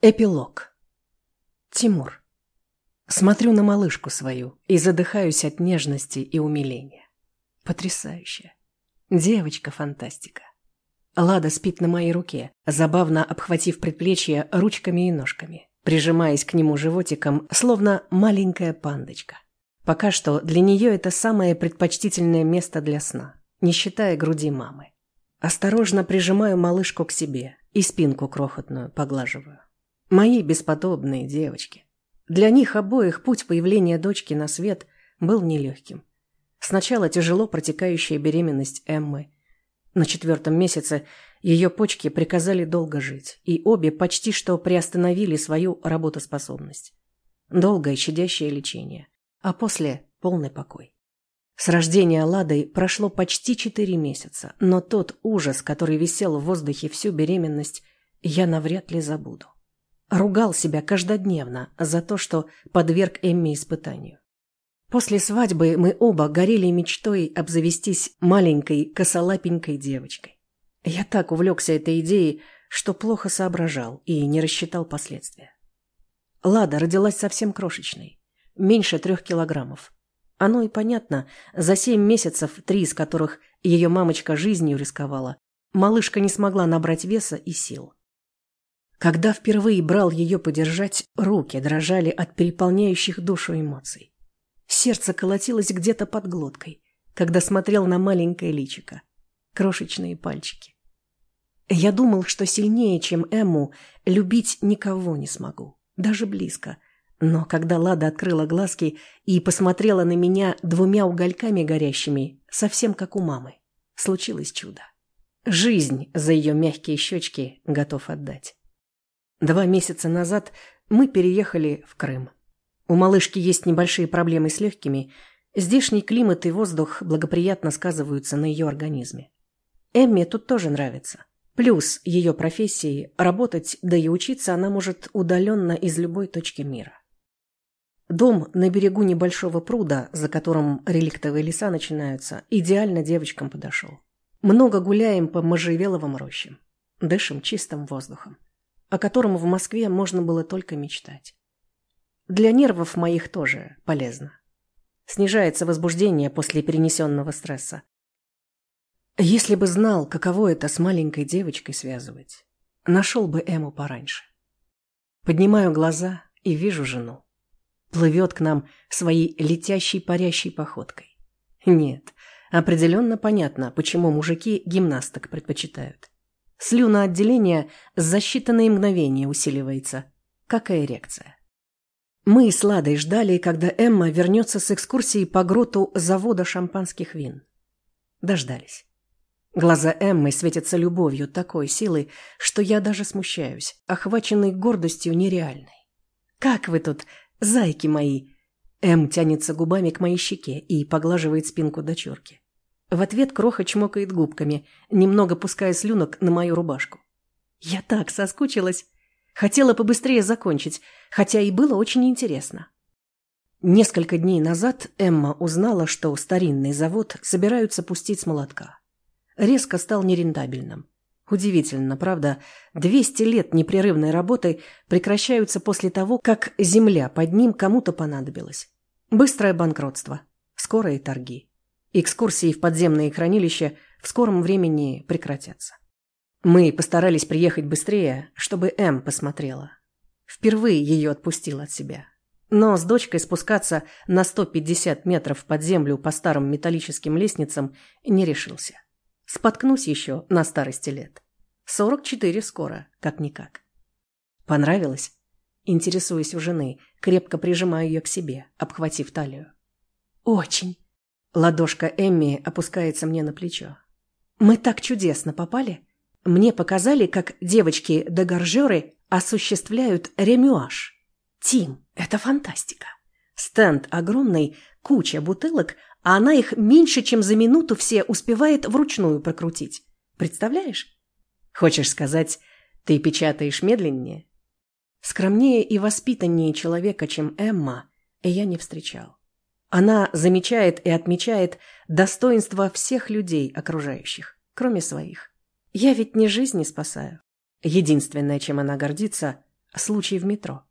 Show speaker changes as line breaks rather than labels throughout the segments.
Эпилог. Тимур. Смотрю на малышку свою и задыхаюсь от нежности и умиления. Потрясающе. Девочка-фантастика. Лада спит на моей руке, забавно обхватив предплечье ручками и ножками, прижимаясь к нему животиком, словно маленькая пандочка. Пока что для нее это самое предпочтительное место для сна, не считая груди мамы. Осторожно прижимаю малышку к себе и спинку крохотную поглаживаю. Мои бесподобные девочки. Для них обоих путь появления дочки на свет был нелегким. Сначала тяжело протекающая беременность Эммы. На четвертом месяце ее почки приказали долго жить, и обе почти что приостановили свою работоспособность. Долгое щадящее лечение, а после полный покой. С рождения Ладой прошло почти четыре месяца, но тот ужас, который висел в воздухе всю беременность, я навряд ли забуду. Ругал себя каждодневно за то, что подверг Эмми испытанию. После свадьбы мы оба горели мечтой обзавестись маленькой косолапенькой девочкой. Я так увлекся этой идеей, что плохо соображал и не рассчитал последствия. Лада родилась совсем крошечной, меньше трех килограммов. Оно и понятно, за семь месяцев, три из которых ее мамочка жизнью рисковала, малышка не смогла набрать веса и сил. Когда впервые брал ее подержать, руки дрожали от переполняющих душу эмоций. Сердце колотилось где-то под глоткой, когда смотрел на маленькое личико, крошечные пальчики. Я думал, что сильнее, чем Эмму, любить никого не смогу, даже близко. Но когда Лада открыла глазки и посмотрела на меня двумя угольками горящими, совсем как у мамы, случилось чудо. Жизнь за ее мягкие щечки готов отдать. Два месяца назад мы переехали в Крым. У малышки есть небольшие проблемы с легкими. Здешний климат и воздух благоприятно сказываются на ее организме. Эмме тут тоже нравится. Плюс ее профессии – работать, да и учиться она может удаленно из любой точки мира. Дом на берегу небольшого пруда, за которым реликтовые леса начинаются, идеально девочкам подошел. Много гуляем по можжевеловым рощам. Дышим чистым воздухом о котором в Москве можно было только мечтать. Для нервов моих тоже полезно. Снижается возбуждение после перенесенного стресса. Если бы знал, каково это с маленькой девочкой связывать, нашел бы Эму пораньше. Поднимаю глаза и вижу жену. Плывет к нам своей летящей парящей походкой. Нет, определенно понятно, почему мужики гимнасток предпочитают. Слюноотделение за считанные мгновения усиливается, как эрекция. Мы с Ладой ждали, когда Эмма вернется с экскурсии по гроту завода шампанских вин. Дождались. Глаза Эммы светятся любовью такой силы, что я даже смущаюсь, охваченный гордостью нереальной. «Как вы тут, зайки мои!» Эм тянется губами к моей щеке и поглаживает спинку дочурки. В ответ Кроха чмокает губками, немного пуская слюнок на мою рубашку. Я так соскучилась. Хотела побыстрее закончить, хотя и было очень интересно. Несколько дней назад Эмма узнала, что старинный завод собираются пустить с молотка. Резко стал нерентабельным. Удивительно, правда, 200 лет непрерывной работы прекращаются после того, как земля под ним кому-то понадобилась. Быстрое банкротство, скорые торги. Экскурсии в подземные хранилища в скором времени прекратятся. Мы постарались приехать быстрее, чтобы М посмотрела. Впервые ее отпустил от себя. Но с дочкой спускаться на 150 метров под землю по старым металлическим лестницам не решился. Споткнусь еще на старости лет. 44 скоро, как-никак. Понравилось? Интересуясь у жены, крепко прижимаю ее к себе, обхватив талию. «Очень!» Ладошка Эмми опускается мне на плечо. «Мы так чудесно попали. Мне показали, как девочки-дегоржеры осуществляют ремюаж. Тим, это фантастика. Стенд огромный, куча бутылок, а она их меньше, чем за минуту все успевает вручную прокрутить. Представляешь? Хочешь сказать, ты печатаешь медленнее? Скромнее и воспитаннее человека, чем Эмма, я не встречал. Она замечает и отмечает достоинства всех людей окружающих, кроме своих. Я ведь не жизни спасаю. Единственное, чем она гордится случай в метро.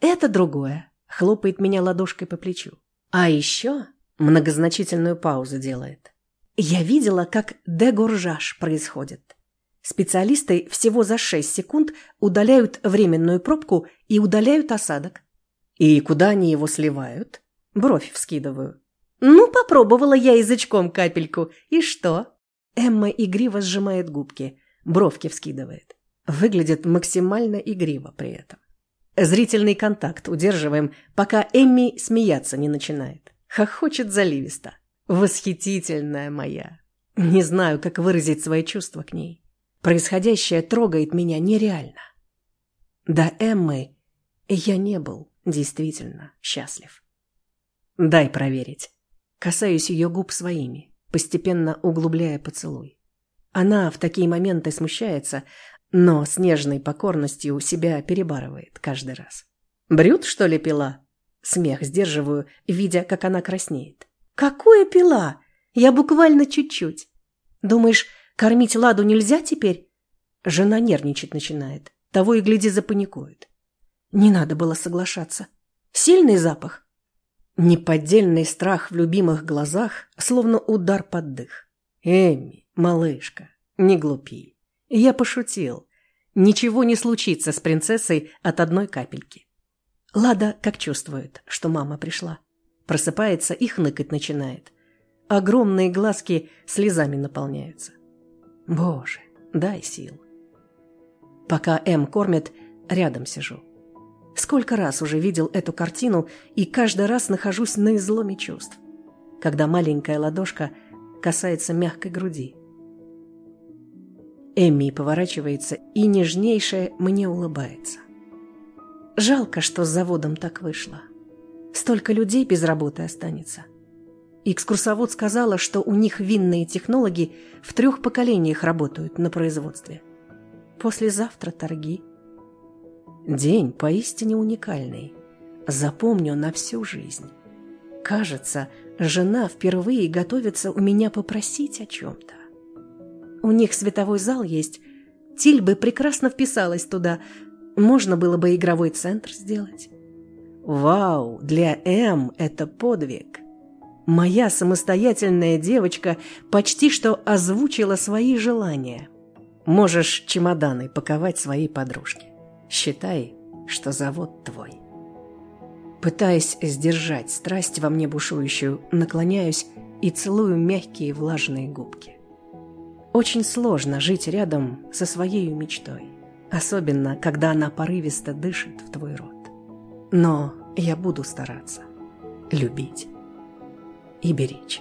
Это другое. Хлопает меня ладошкой по плечу. А еще многозначительную паузу делает. Я видела, как дегоржаж происходит. Специалисты всего за 6 секунд удаляют временную пробку и удаляют осадок. И куда они его сливают? Бровь вскидываю. Ну, попробовала я язычком капельку. И что? Эмма игриво сжимает губки, бровки вскидывает. Выглядит максимально игриво при этом. Зрительный контакт удерживаем, пока Эмми смеяться не начинает. Хохочет заливисто. Восхитительная моя. Не знаю, как выразить свои чувства к ней. Происходящее трогает меня нереально. До Эммы я не был действительно счастлив. Дай проверить. Касаюсь ее губ своими, постепенно углубляя поцелуй. Она в такие моменты смущается, но с нежной покорностью себя перебарывает каждый раз. «Брют, что ли, пила?» Смех сдерживаю, видя, как она краснеет. «Какое пила? Я буквально чуть-чуть. Думаешь, кормить Ладу нельзя теперь?» Жена нервничать начинает. Того и гляди запаникует. Не надо было соглашаться. Сильный запах. Неподдельный страх в любимых глазах, словно удар под дых. «Эмми, малышка, не глупи. Я пошутил. Ничего не случится с принцессой от одной капельки. Лада как чувствует, что мама пришла. Просыпается и хныкать начинает. Огромные глазки слезами наполняются. Боже, дай сил. Пока М кормит, рядом сижу. Сколько раз уже видел эту картину и каждый раз нахожусь на изломе чувств, когда маленькая ладошка касается мягкой груди, Эмми поворачивается и нежнейшая мне улыбается. Жалко, что с заводом так вышло. Столько людей без работы останется. Экскурсовод сказала, что у них винные технологи в трех поколениях работают на производстве. Послезавтра торги. День поистине уникальный. Запомню на всю жизнь. Кажется, жена впервые готовится у меня попросить о чем-то. У них световой зал есть. Тиль бы прекрасно вписалась туда. Можно было бы игровой центр сделать. Вау, для М это подвиг. Моя самостоятельная девочка почти что озвучила свои желания. Можешь чемоданы паковать своей подружке. Считай, что завод твой. Пытаясь сдержать страсть во мне бушующую, наклоняюсь и целую мягкие влажные губки. Очень сложно жить рядом со своей мечтой, особенно когда она порывисто дышит в твой рот. Но я буду стараться любить и беречь.